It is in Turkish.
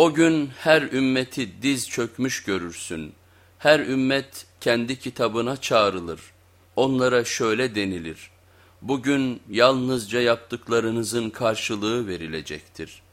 O gün her ümmeti diz çökmüş görürsün. Her ümmet kendi kitabına çağrılır. Onlara şöyle denilir. Bugün yalnızca yaptıklarınızın karşılığı verilecektir.''